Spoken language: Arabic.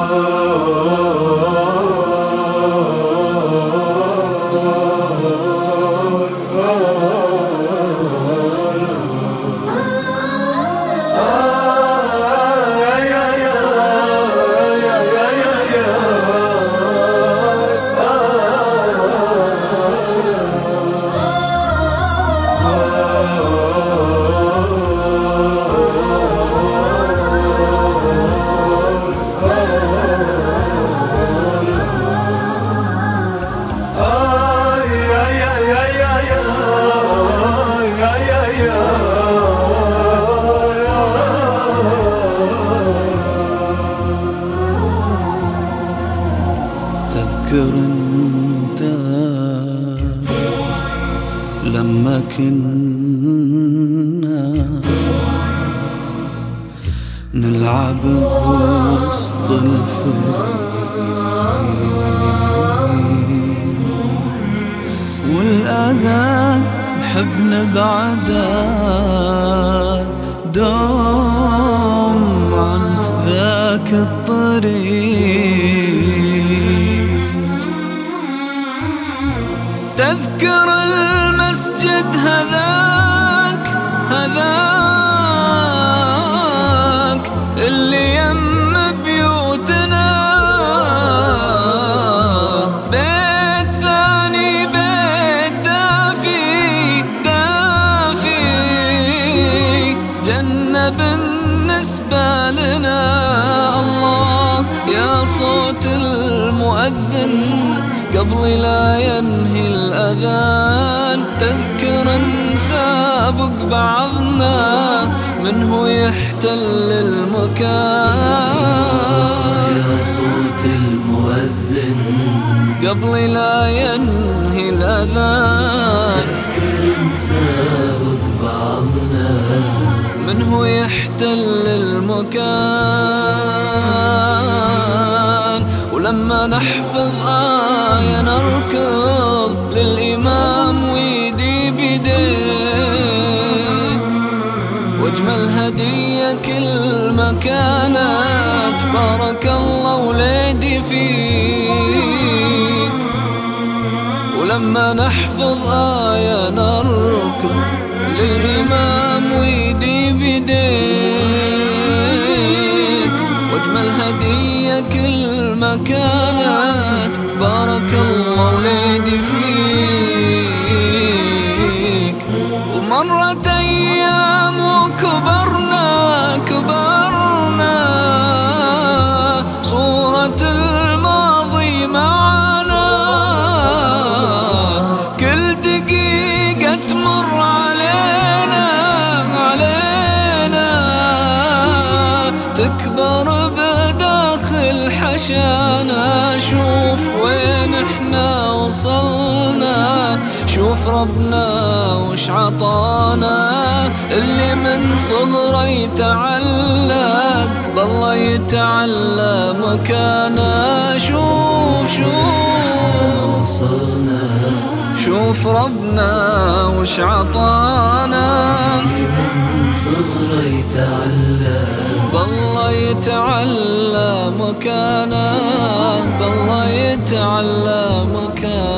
oh. oh, oh, oh. تذكر انت لما كنا نلعب وسط الفريق. والأذى نحب نبعده دوم عن ذاك الطريق. تذكر المسجد هذاك هذاك اللي يم بيوتنا. بيت ثاني بيت دافي دافي. جنة بالنسبة لنا الله يا صوت المؤذن. قبل لا ينهي الأذان. تذكر نسابق بعضنا من هو يحتل المكان. يا صوت المؤذن. قبل لا ينهي الأذان. تذكر نسابق بعضنا من هو يحتل المكان. ولما نحفظ آية نركض للإمام ويدي بيديك. واجمل هدية كل ما كانت بارك الله وليدي فيك. ولما نحفظ آية نركض للإمام ويدي بيديك. واجمل هدية كل ما كانت وليدي فيك. ومرت أيام وكبرنا كبرنا. صورة الماضي معنا. كل دقيقة تمر علينا علينا. تكبر بداخل حشانا. إحنا وصلنا. شوف ربنا وش عطانا. اللي من صغره يتعلق بالله يتعلى مكانه. شوف شوف. وصلنا. شوف ربنا وش عطانا. من صغره يتعلم بالله يتعلى مكانه. مكانه